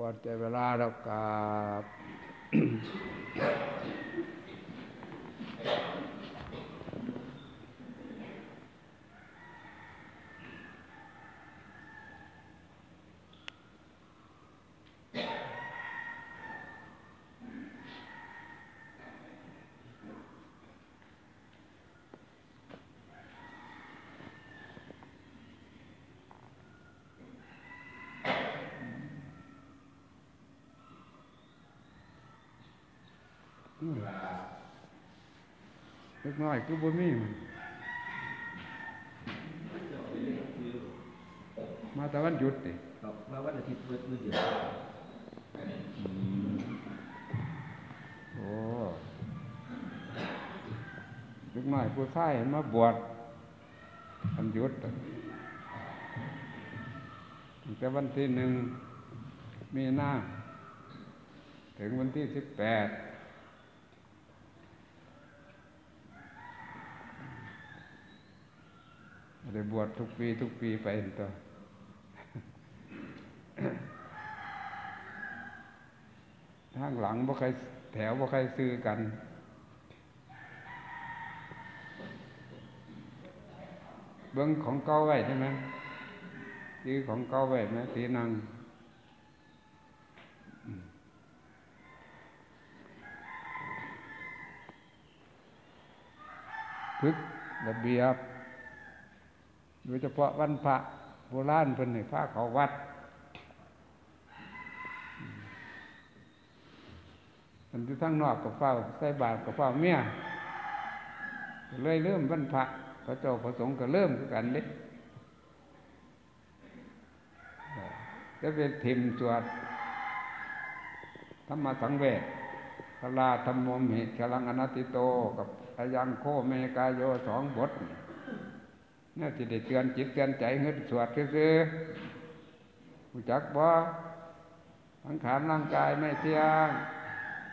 พอใจเวลาเรากราบ น้อยคือบ่มีมันมาแต่วันหยุดนี่ครับมาวันอาทิตย์มื้อมื้อเดียวโอ้เล็กน้อยผู้ชายมาบวชวันหยุดอะตั้งแต่วันที่หนึ่งมีนาถึงวันที่สิบแปด ได้บวชทุกปีทุกปีไปตัวทางหลังบ่ใครแถวบ่ใครซื้อกันเบิ้งของเก่าไว้ใช่ไหมซื้อของเก่าไว้ไหมสีนังพึกระเบียบ โดยเฉพาะวันพระโบราณเพิ่นให้พระเขาวัดมันอยู่ทั้งนอกกับเฝ้าใส่บาตรกับเฝ้าเมียเลยเริ่มวันพระพระเจ้าพระสงฆ์ก็เริ่มกันเด้จะเป็นทิมสวดธรรมสังเวชพลาธรรมโมหิฉลังอนัตติโตกับอายังโคเมกายโยสองบท นี่จะได้เตือนจิตเตือนใจเฮืดสวดซื่อๆรู้จักบ่สังขารร่างกายไม่เที่ยง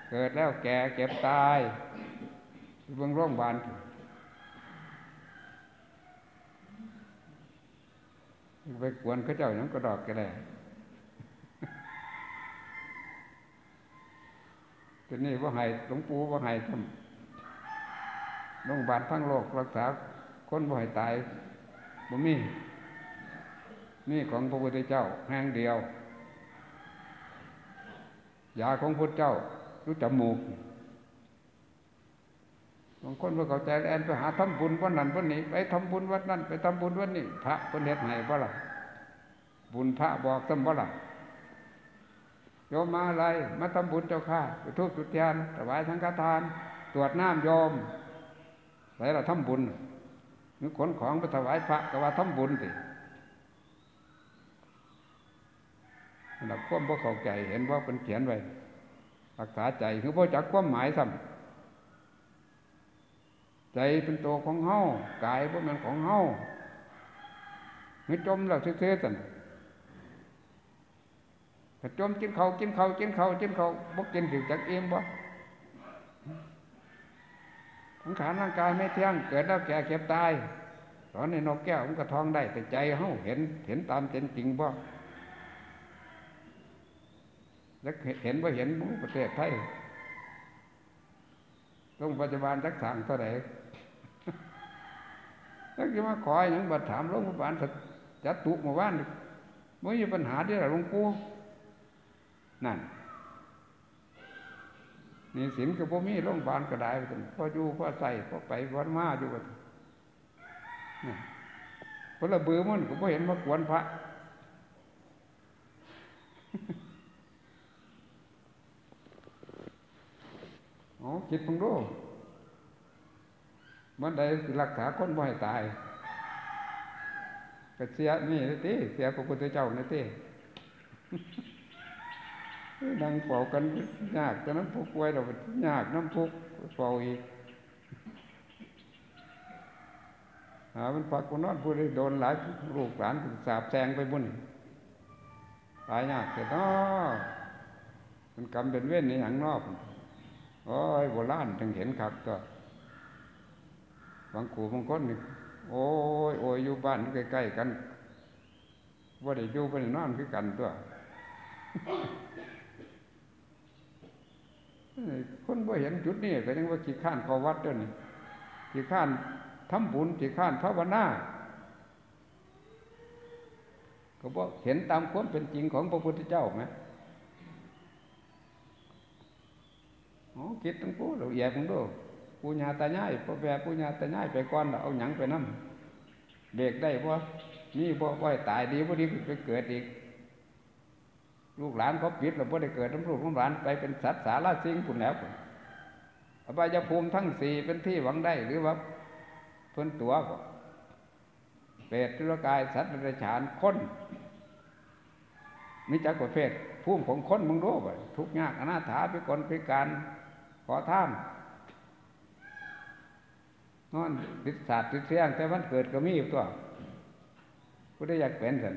เกิดแล้วแก่เก็บตายเบื้องโรงพยาบาลไปกวนเขาเจ้าอย่างกระดอกกันแหละทีนี้ว่าให้หลวงปู่ว่าให้ทำโรงพยาบาลทั้งโลกรักษาคนบ่ให้ตาย บ่มีนี่ของพระพุทธเจ้าแห่งเดียวยาของพุทธเจ้ารู้จมูกบางคนว่าเข้าใจแอนไปหาทำบุญวันนั้นวันนี้ ไปทำบุญวัดนั้น ไปทำบุญวันนี้พระคนเฮ็ดให้บ่ล่ะบุญพระบอกซ้ำบ่ล่ะโยมมาอะไรมาทำบุญเจ้าข้าไปทุบจุดเทียนถวายสังฆทาน ตรวจน้ำโยมไหนเราทำบุญ นึกขนของไปถวายพระก็ว่าทำบุญสิเราควบบ่เข้าใจเห็นว่าเป็นเขียนไว้รักษาใจคือพ่จักความหมายซ้ำใจเป็นตัวของเฮากายพ่เป็นของเฮาไม่จมแล้วเท่ๆสันถ้าจมกินเขากินเขากินเขากินเขาบกกินถึงจักเอ็มบ่ สังขารร่างกายไม่เที่ยงเกิดแล้วแก่เก็บตายตอนในนกแก้วมันก็ทองได้แต่ใจเฮาเห็นเห็นตามเป็นจริงบ่แล้วเห็นว่าเห็นประเทศไทยต้องปัจจุบันจักทางเท่าไหร่แล้วจะมาขออย่างบัดถามโรงพยาบาลจัดตุกมาว่านไม่มีปัญหาที่ไหนหลวงปู่นั่น นี่สินกับพ่มีโรงพยาบาลก็ได้ไปถึงพออยู่พอใส่พอไปวันมาอยู่กันคนละเบือมันก็พอเห็นว่ากวนพระอ๋อคิดพังดูมันได้รักษาคนบ่ให้ตายก็เสียนี่นะตีเสียพระพุทธเจ้านะตี นั่งเป่ากันยากแต่น้ำพุกไว้เรายากน้ำพุกเป่าอีกหามันฝักคนนอนผู้ใดโดนหลายลูกหลานสาบแซงไปบุญตายยากแต่นอมันกรรมเป็นเว้นในอย่างนอกโอ้ยโบราณถึงเห็นขับก็บางขู่บางคนนี่โอ้ยโอ้ยอยู่บ้านใกล้ๆกันว่าได้อยู่ไปนอนคือกันตัว คนบ่เห็นจุดนี้ก็ยังว่าขี้ข้านข้าวัดเด้อนี่ขี้ข้านทำบุญขี้ข้านภาวนาก็บอกเห็นตามความเป็นจริงของพระพุทธเจ้าไหมอ๋อคิดตั้งปูเราแย่มึงดูปูญาตาญ่ายพ่อแม่ปูญาตาญ่ายไปก่อนเอาหยังไปนั่เบรกได้บ่นี่บ่บ่ตายดีบ่ดีไปเกิดอีก ลูกหลานเขาปิดเราบ่ได้เกิดน้ำลูกน้ำหลานไปเป็นสัตว์สาราสิงคุณแล้วอบายภูมิทั้งสี่เป็นที่หวังได้หรือว่าเพิ่นตัวก็เปรตตุลกายสัตว์ในฉานคนมิจักประเภทภูมิของคนมึงรู้บ่ทุกยากอนาถาพิกลพิการขอท่ามนอนติดศาสตร์ติดเสียงแต่มันเกิดก็มีอยู่ตัวผู้ได้อยากเป็นสัน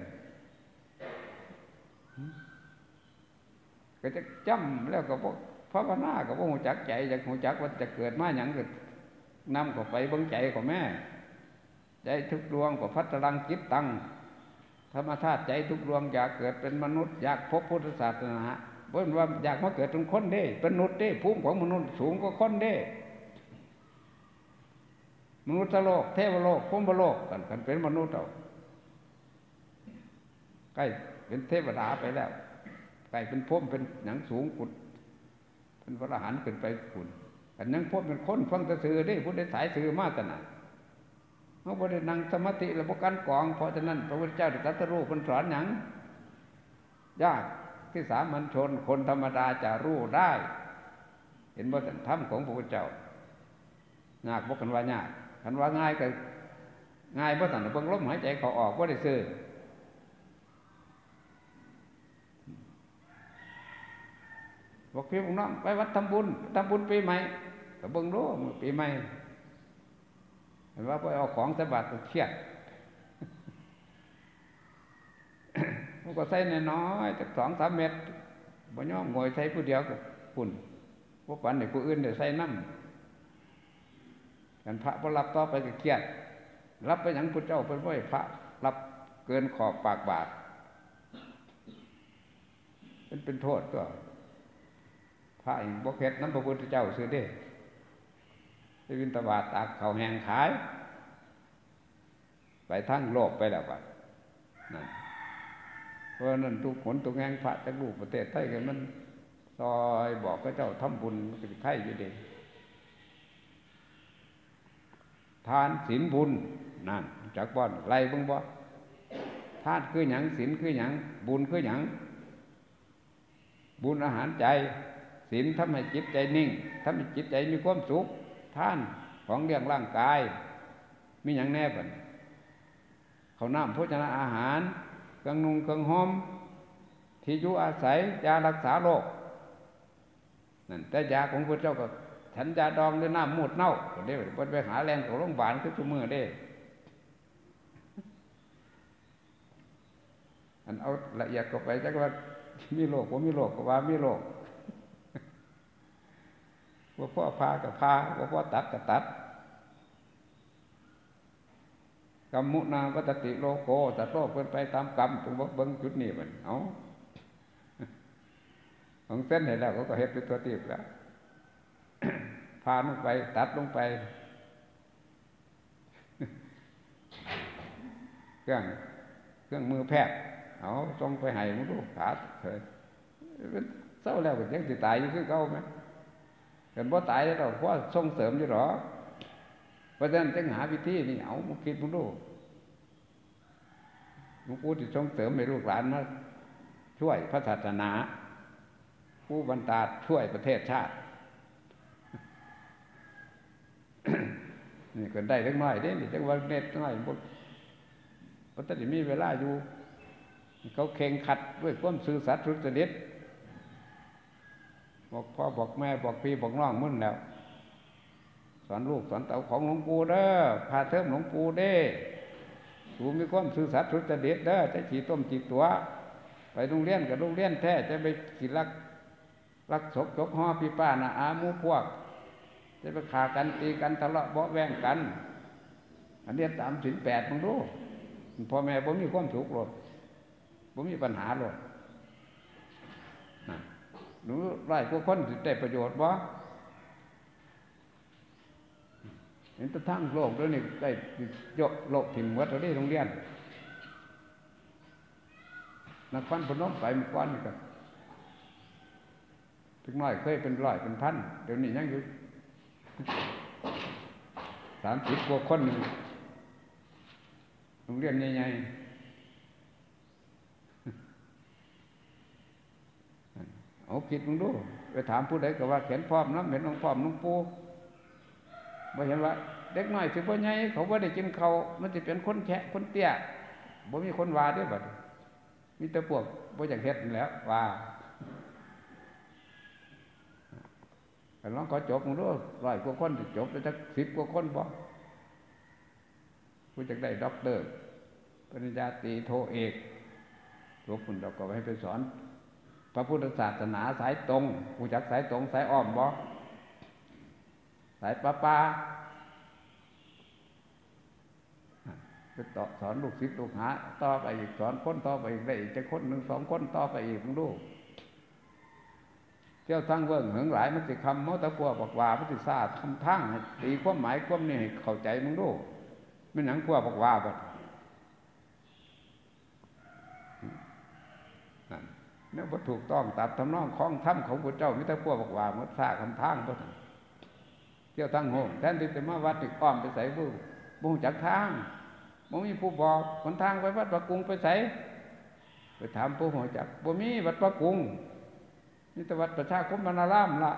ก็จะจำแล้วก็พวกภาวนาก็พวกหูจักใจอยากหูจักว่าจะเกิดมาอย่างเกิดนำก็ไปบังใจของแม่ ใจทุกดวงก็พัฒรังจิตตังธรรมธาตุใจทุกดวงอยากเกิดเป็นมนุษย์อยากพบพุทธศาสนาเพราะว่าอยากมาเกิดเป็นคนเด้เป็นมนุษย์เด้ภูมิของมนุษย์สูงกว่าคนเด้มนุษย์โลกเทวโลกพุทธโลกกันกันเป็นมนุษย์เอาใกล้เป็นเทวดาไปแล้ว ใกล้เป็นพุ่มเป็นหนังสูงกุดเป็นพระหันขึ้นไปขุนกันยังพุ่มเป็นคนฟังตะสือได้พุทธสายสือมาตนาเขาบริณนั่งสมาธิระบบการกอง เพราะฉะนั้นพระพุทธเจ้าตรัสรู้คนสอนอย่างยากที่สามัญชนคนธรรมดาจะรู้ได้ เห็นว่าธรรมของพระพุทธเจ้ายากบอกกันว่ายากคันว่าง่ายก็ง่ายเพราะแต่เพิ่งลมหายใจเขาออกว่าได้ซื้อ บอกพี่ผมน้องไปวัดทำบุญทำบุญปีใหม่ก็เบิ่งรู้ปีใหม่เห็นว่าไปเอาของสบัดก็เครียดมันก็ใส่น้อยจากสองสามเม็ดบ่ย่อมงอยใส่ผู้เดียวกับคุณพวกปันเด็กผู้อื่นเดี๋ยวใส่น้ำกันพระพอรับต่อไปก็เครียด รับไปอย่างพุทธเจ้าเป็นว่าพระ รับเกินขอบปากบาทเป็นเป็นโทษก็ พระเองบกเพชรน้ำพระพุทธเจ้าซื้อได้ไปวินตบาตตากเขาแหงขาย ไปทั้งโลกไปแล้วบัดนั่นเพราะนั้นทุกขนทุกแห่งพระจากลูกประเทศไทยกันมันซอยบอกพระเจ้าทำบุญก็จะไข่อยู่ดีทานศีลบุญนั่นจากบ่อนไรบ้างบ่ทานคือหยังศีลคือหยังบุญคือหยังบุญอาหารใจ ศีลทำให้จิตใจนิ่งทำให้จิตใจมีความสุขท่านของเลี้ยงร่างกาย มีอย่างแน่บ่เขาน้ำโภชนาอาหารเครื่องนุ่งเครื่องหอม ที่อยู่อาศัยยารักษาโรคนั่นแต่ยาของพระเจ้าก็ฉันยาดองด้วยน้ำมูดเน่าเดี๋ยวไปหาแรงของโรงพยาบาลคือทุกมือได้อันเอาละเอียดก็ไปจักว่ามีโรคว่ามีโรคก็ว่ามีโรค ว่าพ่อพากับพาว่าพ่อตัดกับตัดกรรมุนาวัตติโลโกตัดโลกเป็นไปตามกรรมถึงว่าเบิ้งจุดนี้มันเอาของเส้นเห็นแล้วก็เห็ดเป็นตัวตีบแล้วพาลงไป ตัดลงไปเครื่องเครื่องมือแพทย์เอาทรงไปให้มึงดูขาเถอะเศร้าแล้วก็ยังติตายอยู่คือเก่าไหม เห็นว่ตายแล้วเพราะส่งเสริมอยู่หรอเพราะฉะนั้นจึงหาวิธีนี่เอามึงคิดมึงดูมึงพูดที่ส่งเสริมให้ลูกหลานมาช่วยพระศาสนา ผู้บรรดาช่วยประเทศชาติ นี่ก็ได้เล็กน้อยเด้นี่จังว่าเน็ตน้อยบดเพระถ้าจะมีเวลาอยู่ เขาเข่งขัดด้วยความสื่อสัตย์สุจริต บอกพ่อบอกแม่บอกพี่บอกน้องมุ่นแล้ว สอนลูกสอนเต่าของหลวงปู่เด้อพาเทิมหลวงปู่เด้สูมีความสื่อสัตย์สุจริตเด้อจะขี่ต้มจีตัว ไปโรงเรียนกับโรงเรียนแท้จะไปขี่รักรักศกจกห่อพี่ป้านะอามูพวก จะไปขากันตีกันทะเลาะเบาแวงกัน อันนี้ตามถึงแปดมึงดูพ่อแม่ผมมีความสุขหรอกผมมีปัญหาหรอก หนูไล่พวกคนได้ประโยชน์บ่เห็นตะทั้งโลกด้วยนี่ได้ยกโลกถิ่มวัดเราได้โรงเรียน นักฟันพนมไปมัก้อนกันถึงน้อยเคยเป็นร้อยเป็นพันเดี๋ยวนี้ยังอยู่สามสิบกว่าคนหนึ่งโรงเรียนใหญ่ๆ เอาคิดมึงดูไปถามผู้ใดก็ว่าเขียนพร้อมน้ำเห็นน้องพร้อมน้องปูบ่เห็นว่าเด็กน้อยสิบ่ใหญ่เขาบ่ได้กินเขามันจะเป็นคนแฉะคนเตี้ยบ่มีคนว่าด้วยบัดมีแต่พวกบ่อยากเฮ็ดแล้วว่าแต่ลองเขาจบมึงดูร้อยกว่าคนจบไปสักสิบกว่าคนบ่ผู้จะได้ด็อกเตอร์ปริญญาตรีโทเอกหลวงปู่เราก็ให้ไปสอน พระพุทธศาสนาสายตรงผู้จักสายตรงสายอ้อมบ่สายป้าป้าไปต่อสอนลูกศิษย์ลูกหาต่อไปอีกสอนคนต่อไปอีกได้อีกจะคนหนึ่งสองคนต่อไปอีกมึงดูเจ้าทั้งเวิ้งเหิงหลายมันสิคำมอตะกัวบอกว่ามันสิซาทำทั้งตีความหมายความนี่ให้เข้าใจมึงดูไม่หนังกัวบอกว่าบัดนั่น เนี่ยบ่ถูกต้องตัดทำนองของถ้ำของพระเจ้ามิตรพวกบอกว่ามันซาคำทางบ่เที่ยวทั้งโหแทนที่จะมาวัดติอ้อมไปใส่บุบุจักทางบ่มีผู้บอกคนทางไปวัดประกุงไปใส่ไปถามผู้หัวจักบ่มีวัดประกุงนี่ตวัดประชาคมบรรณารามละ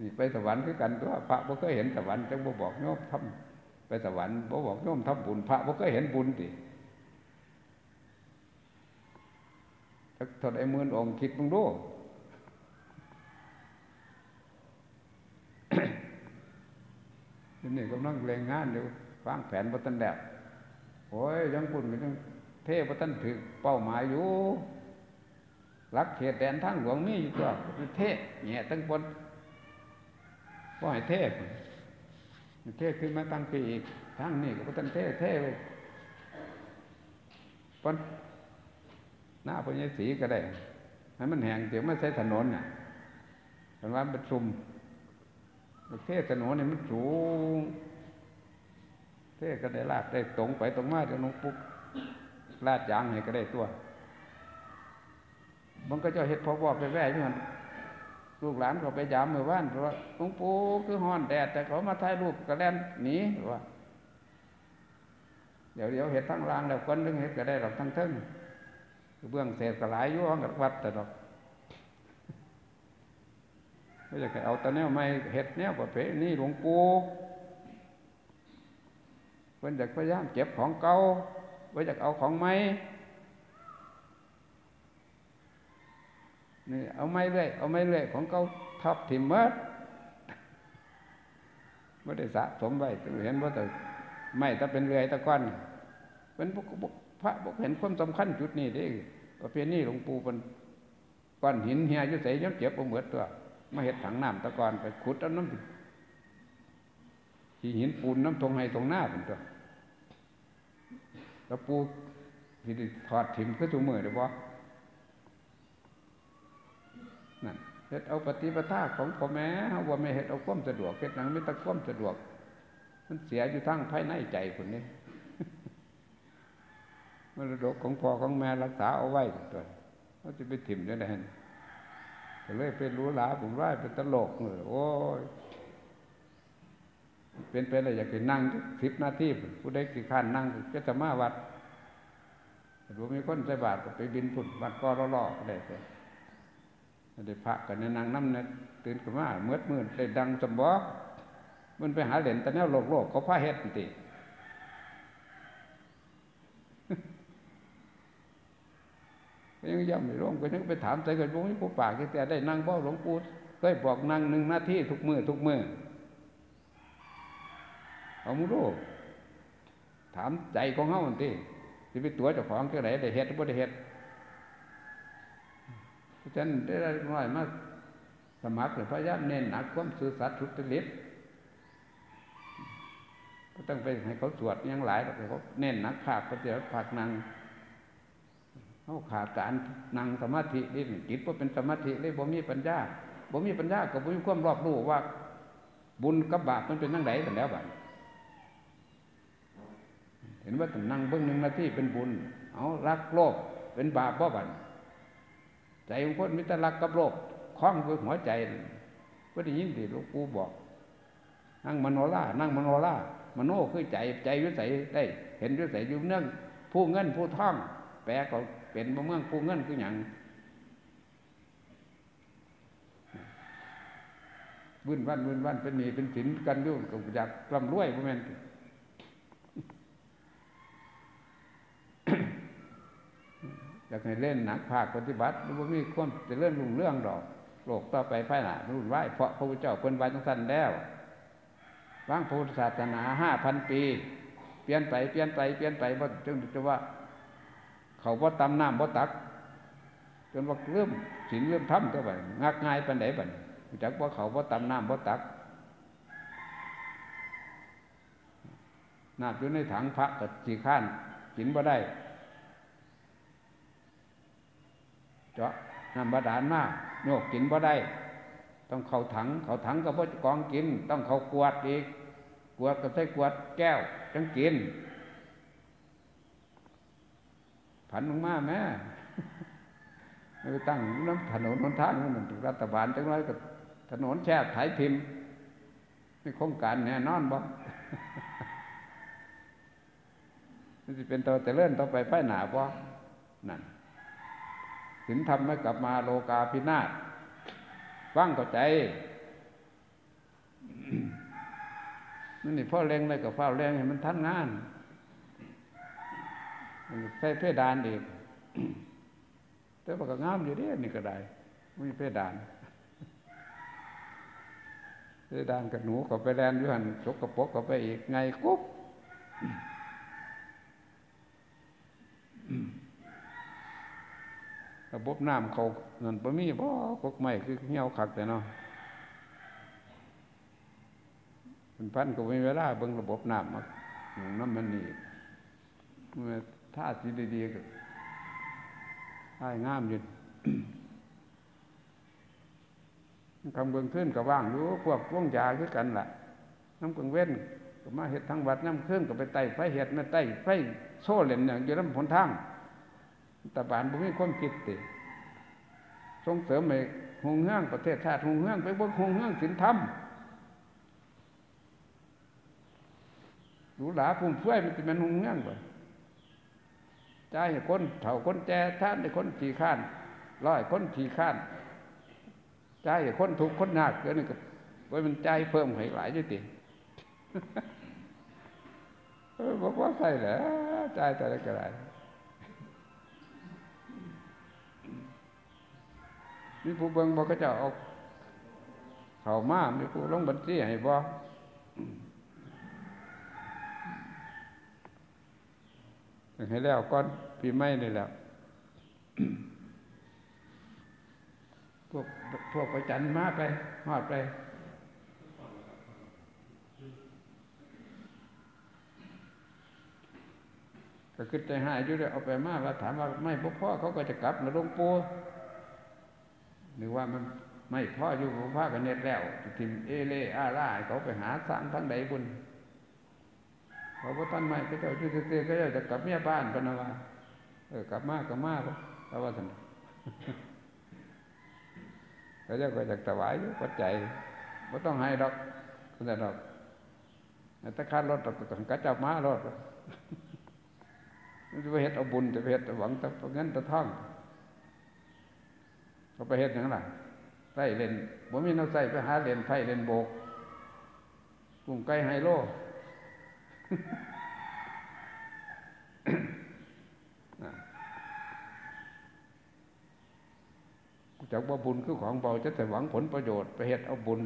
นี่ไปสวรรค์คือกันตัวพระบ่เคยเห็นสวรรค์จังบ่บอกโยมทำไปสวรรค์บ่บอกโยมทำบุญ พระบ่เคยเห็นบุญติ ถอดไอ้มื่นองค์คิดมึงดูนี่กำลังเรงงานอยู่วางแผนบัตันแดดโอ้ยยังปุ่นกันยังเทพตันถึกเป้าหมายอยู่รักเขตแดนทั้งหลวงนี่อยู่ตัวเทพแง่ตั้งบนว่าให้เทพเทพขึ้นมาตั้งปีอีกทั้งนี่ก็ตันเทพเทพเลยปน หน้าพญสีก็ได้ให้มันแห้งเดี๋ยวไม่ใช่ถนนน่ะเป็นว่าประชุมเทศถนนเนี่ยมันสูงเทศก็ได้ลาดได้ตรงไปตรงมาจะลงปุ๊บลาดยางให้ก็ได้ตัวมันก็จะเห็ดพอบอกไปแว่ที่มันลูกหลานเขาไปยามเมื่อวานเพราะว่าลวงปู่คือห้อนแดด แต่เขามาถ่ายรูปกระแลนหนีว่า เดี๋ยวเดี๋ยวเห็ดทั้งรางแล้วคนนึงเห็ดก็ได้หรอกทั้งทึ่ง เบื้องเศษกระหลายยุ่งกับวัดแต่ดอกไม่อยากเอาตะแนวไม่เห็ดแนวประเภทนี้หลวงปู่เพิ่นอยากพยายามเก็บของเก่าเพิ่อยากเอาของใหม่นี่เอาไม้เรื่อยเอาไม้เรื่อยของเก่าทับถิ่มมัดไม่ได้สะสมไว้เห็นว่าแต่ไม่ถ้าเป็นเรื่อยตะก้อนเป็น พวกพระบอกเห็นความสำคัญจุดนี้ดิประเภทนี้หลวงปู่เป็นก้อนหินเฮียยุ่ใส่ย้ำเจ็บเอาเหมือดตัวมาเห็ดถังน้ำตะกอนไปขุดเอาน้ำที่หินปูนน้ำทงให้ตรงหน้าเป็นตัวแล้วปูที่ถอดถิ่มขึ้นตัวมือเดี๋ยวบอนั่นเห็ดเอาปฏิปทาของพ่อแม่ว่าไม่เห็ดเอาความสะดวกเห็ดหนังไม่ตะความสะดวก มันเสียอยู่ทั้งภายในใจคนนี้ มรดกของพ่อของแม่รักษาเอาไว้ตัวเขาจะไปถิ่มได้ไหมเลยเป็นรู้หลาผมว่าเป็นตลกเลยโอ้ยเป็นไปอะไรอยากไปนั่งสิบนาทีผู้ใดกี่ขั้นนั่งก็จะมาวัดรู้มีคนใส่บาตรก็ไปบินฝุ่นวัดก็ล่อๆได้ไปได้พระกันในนั่งน้ำเนี่ยตื่นขึ้นมาเมื่อมื่นได้ดังสมบอมันไปหาเหรียญแต่แนวโลกโลกเขาพาเฮ็ดติ ยังย่ำไม่ร่วมก็ยังไปถามใจกันหลวงปู่ปากแต่ได้นั่งบ่หลวงปู่เคยบอกนั่งหนึ่งนาทีทุกมือทุกมือเอามุรู้ถามใจของเฮาอันที่ที่ไปตัวเจ้าของเจ้าไหนได้เฮ็ดหรือไ่ได้เฮ็ดเพราะฉะนั้นได้ร้อยมาสมัครหรือพยายามเน้นหนักความสื่อสัตย์ทุจริตก็ต้องไปให้เขาสวดยังหลายแต่เขาเน้นหนักภาคปฏิบัติภาคนาง เขาขาดการนั่งสมาธินี่จิตว่าเป็นสมาธิเลยบ่มีปัญญาบ่มีปัญญากับบ่มีความรอบรู้ว่า บุญกับบาปมันเป็นนั่งไหนกันแล้วบัดเห็นว่าต้องนั่งเบื้องหนึ่งนาทีเป็นบุญ เอารักโลภเป็นบาปบ่บัดใจของคนมิตรรักกับโลภคล้องกับหัวใจก็ได้ยินที่หลวงปู่บอก นั่งมโนล่านั่งมโนล่ามโนคือใจใจวิสัยได้ เห็นวิสัยอยู่เนื่องผู้เงินผู้ท่อง แปลก็ เป็นเมืองผู้เงินคืออย่างวุ่นวันวุ่นวันเป็นหนีเป็นสินกันยุ่งกับอยากร่ำรวยพวกนั้นอยากให้เล่นหนักภาคปฏิบัติมันมีคนจะเลื่อนลุงเรื่องดอกโลกต่อไปภายหน้ารุ่นไหวเพราะพระพุทธเจ้าเป็นไว้ทั้งสั้นแล้ววางพุทธศาสนาห้าพันปี เปลี่ยนไปเปลี่ยนไปเปลี่ยนไปว่าจึงจะว่า เขาว่าตำน้ำว่ตัก จนว่าเริ่มสินเริ่มทำตัวไปงักง่ายปันไหนปันจากว่าเขาว่าตำน้ำว่ตักน้ำอยู่ในถังพระกับสีข้านกินบ่ได้ เจาะน้ำบาดาลมากโยกกินบ่ได้ ต้องเข้าถัง เข้าถังก็พ่กองกิน ต้องเข้ากวดอีกกวดก็ใช้กวดแก้วจังกิน ผันลงมาแม่ไม่ตั้งน้ำถนนนนทางนั่นรัฐบาลจังไรก็ถนนแช่ไถพิมพ์ไม่คงการแน่นอนบ่มันจะเป็นตัวแต่เลื่อนต่อไปป้ายหนาบ่นั่นถึงทำไม่กลับมาโลกาพินาศฟังเข้าใจนั่นนี่พ่อเล็งเลยกับพ่อเล็งให้มันทันงาน ใส่เพดานอีกแต่ว่าก็งามอยู่ดินี่ก็ได้มีเพดานเพดานกับหนูก็ไปแลนอยู่หันสกปรกก็ไปอีกไงกุ๊บระบบน้ำเขาเงินปมีบ่กกไม่คือเหี่ยวขักแต่เนาะเป็นพันก็ไม่เวลาเบิ่งระบบน้ำมาน้ำมันนี่ เมื่อท่าสีดีๆก็ท่างามอยู่คำเบิ่งขึ้นกับว่างอยู่พวกว่องยาคือกันล่ะ น้ำกังเว้นก็มาเห็ดทางวัดน้ำขึ้นก็ไปไต่ไฟเห็ดมาไต่ไฟโซ่เหล่นอย่างอยู่ลำผลทางตะบานบุมีความคิดติส่งเสริมให้หงเฮืองประเทศชาติหงเฮืองไปบนหงเฮืองสินธรรมหรูหราพุ่มเฟื่อยมันจะเป็นหงเฮืองบ่ใจให้คนเถ่าคนแก่ท่านให้คนขี่ข้านร้อยคนขี่ข้านใจให้คนถูกคนยากเกินนี่ก็ไว้มันใจเพิ่มให้หลายจุติบอกว่าใส่แหละใจแต่ละกระไรมีผู้เบิ่งบอกก็จะเอาเข่ามามีผู้ลงบัญชีให้บอก ให้แล้วก้อนปีใหม่นี่แหละพวกพวกไปจันมาไปหอดไปก็คิดใจหายอยู่เลยเอาไปมาแล้วถามว่าไม่พวกพ่อเขาก็จะกลับนะหลงปูหรือว่ามันไม่พ่ออยู่ของพ่อกันเน็ตแล้วทิมเอเล่อาล่าเขาไปหาสร้างทั้งใดบุญ เขาพอท่านไม่ก็เจ้าชื่อเตี้ยก็จะกลับเมียบ้านปนว่าเออกลับมากลับมาเพราะว่าท่านเขาเจ้าก็จะถวายอยู่ปัจจัยไม่ต้องให้ดอกก็จะดอกแต่ค่ารถเราต้องกระจับมารถจะไปเห็ดเอาบุญจะไปเห็ดหวังแต่เงินแต่ท่องเขาไปเห็ดอย่างไรไส้เล่นบ่มีน้ำใส่ไปหาเล่นไพ่เล่นโบกกุ้งไก่ไฮโล จากว่าบุญคือของเบาจะแต่หวังผลประโยชน์ไปเห็ดเอาบุญ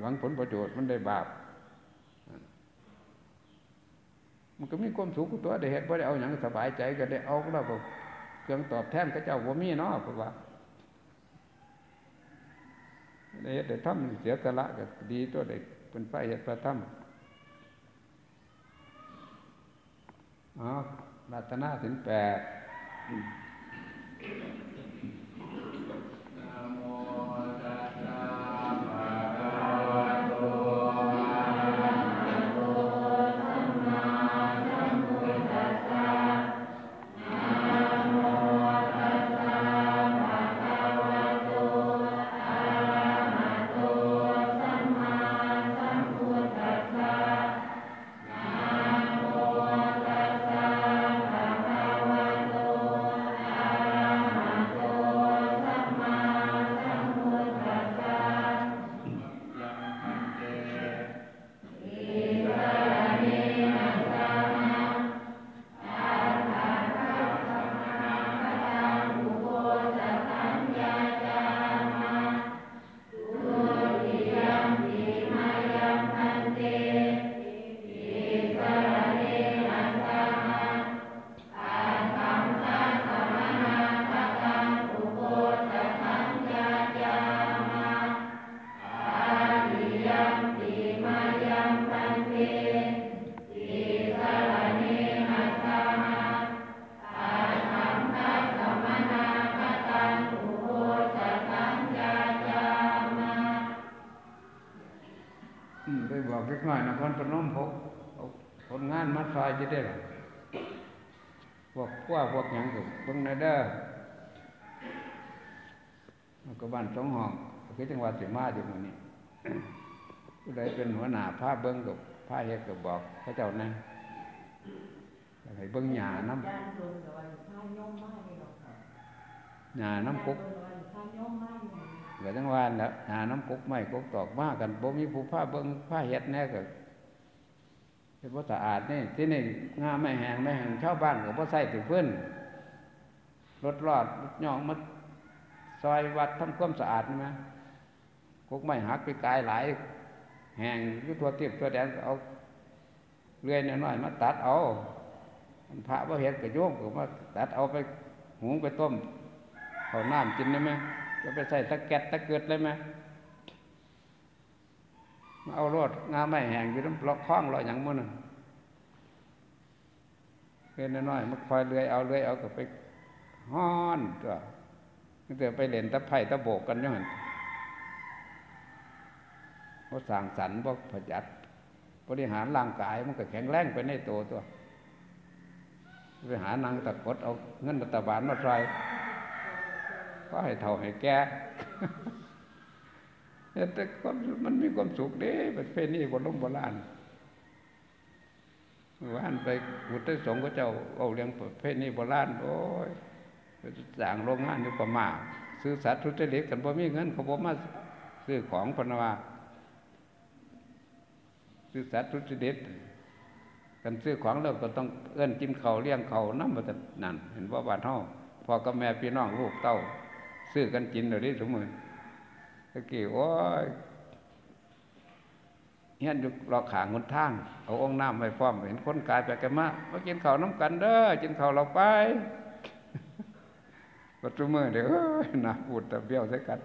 หวังผลประโยชน์มันได้บาป มันก็มีความสุขตัวได้เห็ดพอได้เอาอย่างสบายใจก็ได้เอาแล้วก็เครื่องตอบแทนก็เจ้าว่ามีเนาะเพราะว่าได้เห็ดได้ทำเสียสละก็ดีตัวเด็ก เป็นไฟเห็ดประทำอ๋อรัตนาสินแปด งานมาซอยจะได้หรอพวกกว่าพวกหยังกับเบิ่งในเด้อมันก็บ้านสองห้องคือจังหวัดสิมาอยู่หมื้นี้ผู้ใดเป็นหัวหน้าผ้าเบิ้งกับผ้าเฮ็ดกับบอกพระเจ้านั่นอยากให้เบิ้งหญ้าน้ยานโดนกับวันข้าวย่อมมากเลยหรอกค่ะำหญ้าน้ำกุกยานโดนกับวันข้าวย่อมมากเลยเหลือจังหวานแล้วหญ้าน้ำกุกไม่กุกตอกมากันบ่มีผู้ผ้าเบิ้งผ้าเฮ็ดแน่ก็ เป็นบ่สะอาดนี่ที่นี่งาไม่แห้งไม่แห้งชาวบ้านก็บ่ใส่ถึงพื้นรถรอดรถย่องมาซอยวัดทำความสะอาดนี่ไหมกุกไม่หักไปกายหลาย แหงยู่ทั่วทิพย์ทั่วแดนเอาเลื่อยน้อยมาตัดเอาพระว่าเห็นก็โยมก็มาตัดเอาไปหุงไปต้มเขาน้ำกินได้ไหมจะไปใส่ตะแกร็ดตะเกิดเลยไหม มาเอารถงาไม่แห้งอยู่น้ำล็อกคล้องรอยอย่างมันน่ะเลื่น้อยๆมาคอยเลื่อยเอาเลื่อยเอาก็ไปห้อนตัวนี่แต่ไปเล่นตะไผ่ตะโบกกันอยังไงบ่สร้างสรรค์บ่ประหยัดบริหารร่างกายมันก็แข็งแรงไปในตัวตัวไปหานางตะกดเอาเงินรัฐบาลมาใส่ก็ให้เท่าให้แก่ แต่ความมันมีความสุขเด้ประเพณีโบราณโบราณว่านไปหุดไสงฆ์ก็เจ้าเอาเรื่องประเพณีโบราณโอ้ยไปสร้างโรงงานอยู่ประมาซื้อสัตว์ทุจริตกันบ่มีเงินเขาบ่มาซื้อของพนวาซื้อสัตว์ทุจริตกันซื้อของแล้วก็ต้องเอื้อนกินเขาเลี้ยงเขาน้ำมันนั่น เห็นว่าบ้านเฮาพอกับแม่พี่น้องลูกเต้า ซื้อกันกินเดี๋ยวนี้สมมือ ตะกี้โอ้ยเฮียนอยู่รอขางคนทาง เอาองค์น้ำไปพร้อมเห็นคนกายไปกันมามากินข้าวน้ำกันเด้อกินข้าวเราไปปัจจุบันเดี๋ยวเอ้ยน่าพูดแต่เบี้ยวใส่กัน